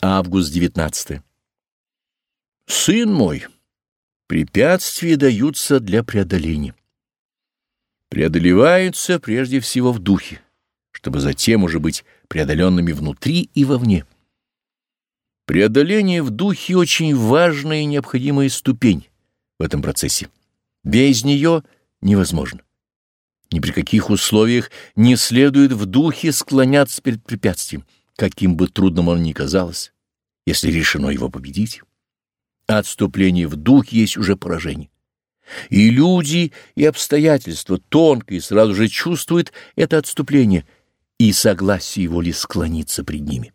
Август 19. Сын мой, препятствия даются для преодоления. Преодолеваются прежде всего в духе, чтобы затем уже быть преодоленными внутри и вовне. Преодоление в духе очень важная и необходимая ступень в этом процессе. Без нее невозможно. Ни при каких условиях не следует в духе склоняться перед препятствием, каким бы трудным оно ни казалось, если решено его победить. Отступление в дух есть уже поражение. И люди, и обстоятельства тонко и сразу же чувствуют это отступление, и согласие воли склониться пред ними.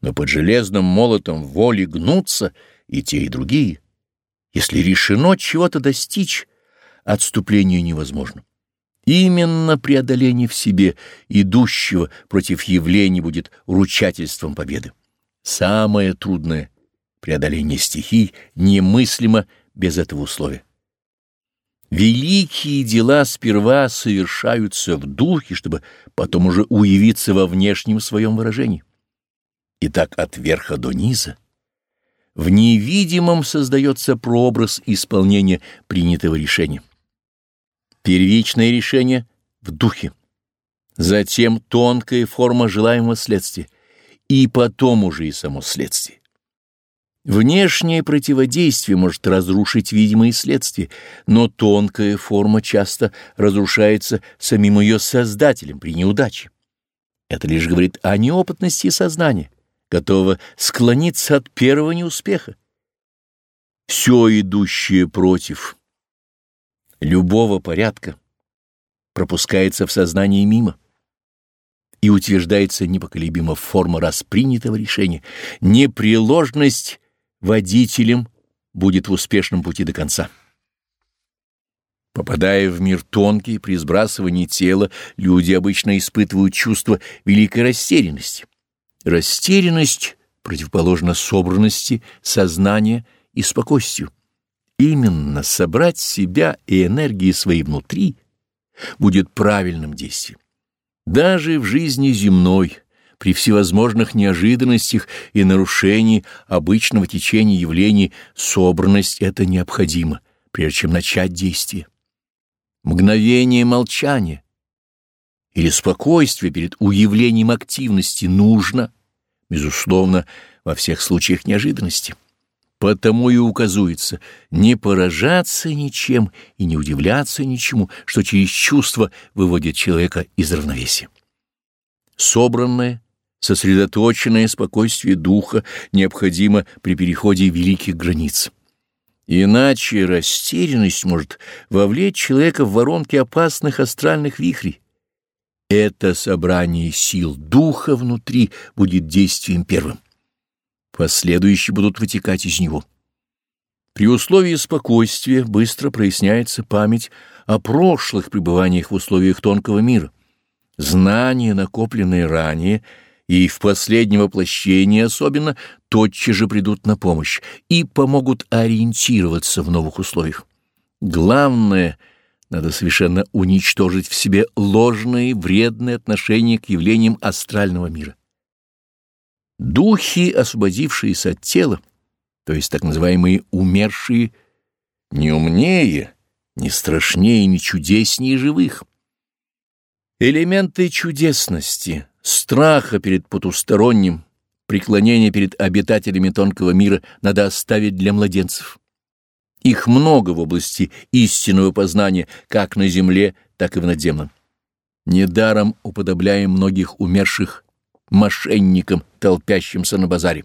Но под железным молотом воли гнутся и те, и другие. Если решено чего-то достичь, отступление невозможно. Именно преодоление в себе идущего против явлений будет ручательством победы. Самое трудное — преодоление стихий немыслимо без этого условия. Великие дела сперва совершаются в духе, чтобы потом уже уявиться во внешнем своем выражении. Итак, от верха до низа. В невидимом создается прообраз исполнения принятого решения. Первичное решение в духе, затем тонкая форма желаемого следствия, и потом уже и само следствие. Внешнее противодействие может разрушить видимые следствия, но тонкая форма часто разрушается самим ее создателем при неудаче. Это лишь говорит о неопытности сознания, готового склониться от первого неуспеха. Все идущее против любого порядка пропускается в сознании мимо и утверждается непоколебима форма распринятого решения. Непреложность водителем будет в успешном пути до конца. Попадая в мир тонкий, при сбрасывании тела, люди обычно испытывают чувство великой растерянности. Растерянность противоположна собранности, сознания и спокойствию. Именно собрать себя и энергии свои внутри будет правильным действием. Даже в жизни земной, при всевозможных неожиданностях и нарушении обычного течения явлений, собранность это необходимо, прежде чем начать действие. Мгновение молчания или спокойствие перед уявлением активности нужно, безусловно, во всех случаях неожиданности. Потому и указывается не поражаться ничем и не удивляться ничему, что через чувство выводит человека из равновесия. Собранное, сосредоточенное спокойствие духа необходимо при переходе великих границ. Иначе растерянность может вовлечь человека в воронки опасных астральных вихрей. Это собрание сил духа внутри будет действием первым последующие будут вытекать из него. При условии спокойствия быстро проясняется память о прошлых пребываниях в условиях тонкого мира. Знания, накопленные ранее, и в последнем воплощении особенно, тотчас же придут на помощь и помогут ориентироваться в новых условиях. Главное — надо совершенно уничтожить в себе ложные вредные отношения к явлениям астрального мира. Духи, освободившиеся от тела, то есть так называемые умершие, не умнее, не страшнее, не чудеснее живых. Элементы чудесности, страха перед потусторонним, преклонения перед обитателями тонкого мира надо оставить для младенцев. Их много в области истинного познания как на земле, так и в надземном. Недаром уподобляем многих умерших мошенникам, толпящимся на базаре.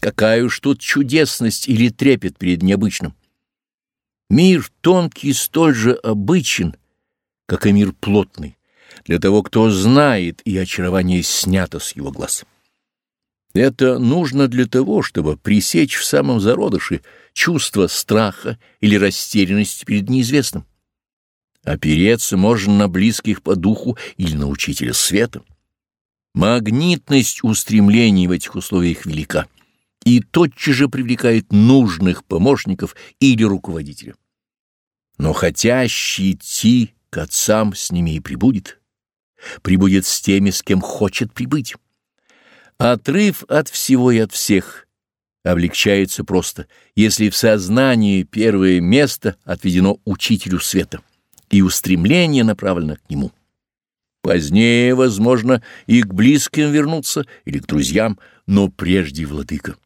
Какая уж тут чудесность или трепет перед необычным. Мир тонкий столь же обычен, как и мир плотный, для того, кто знает, и очарование снято с его глаз. Это нужно для того, чтобы пресечь в самом зародыше чувство страха или растерянности перед неизвестным. Опереться можно на близких по духу или на учителя света. Магнитность устремлений в этих условиях велика и тотчас же привлекает нужных помощников или руководителя. Но хотящий идти к отцам с ними и прибудет, прибудет с теми, с кем хочет прибыть. Отрыв от всего и от всех облегчается просто, если в сознании первое место отведено учителю света и устремление направлено к нему. Позднее, возможно, и к близким вернуться или к друзьям, но прежде владыка.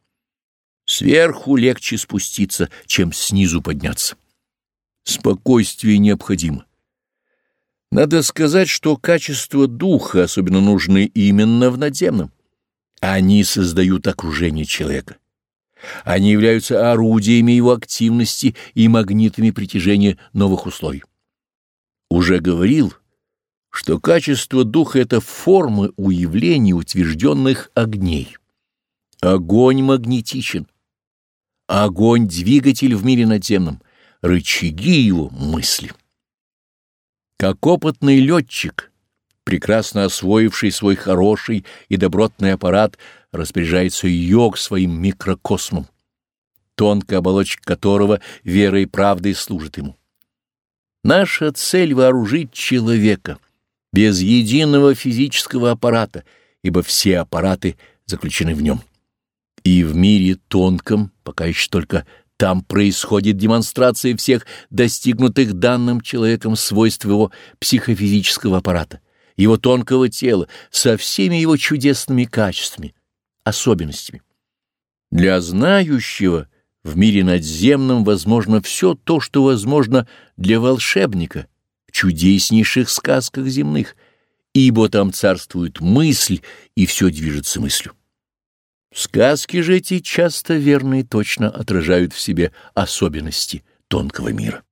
Сверху легче спуститься, чем снизу подняться. Спокойствие необходимо. Надо сказать, что качества духа особенно нужны именно в надземном. Они создают окружение человека. Они являются орудиями его активности и магнитами притяжения новых условий. Уже говорил, что качество духа — это формы уявлений утвержденных огней. Огонь магнетичен. Огонь — двигатель в мире надземном, рычаги его — мысли. Как опытный летчик, прекрасно освоивший свой хороший и добротный аппарат, распоряжается йог своим микрокосмом, тонкая оболочка которого верой и правдой служит ему. Наша цель — вооружить человека без единого физического аппарата, ибо все аппараты заключены в нем. И в мире тонком, пока еще только там происходит демонстрация всех достигнутых данным человеком свойств его психофизического аппарата, его тонкого тела, со всеми его чудесными качествами, особенностями. Для знающего в мире надземном возможно все то, что возможно для волшебника чудеснейших сказках земных, ибо там царствует мысль, и все движется мыслью. Сказки же эти часто верно и точно отражают в себе особенности тонкого мира.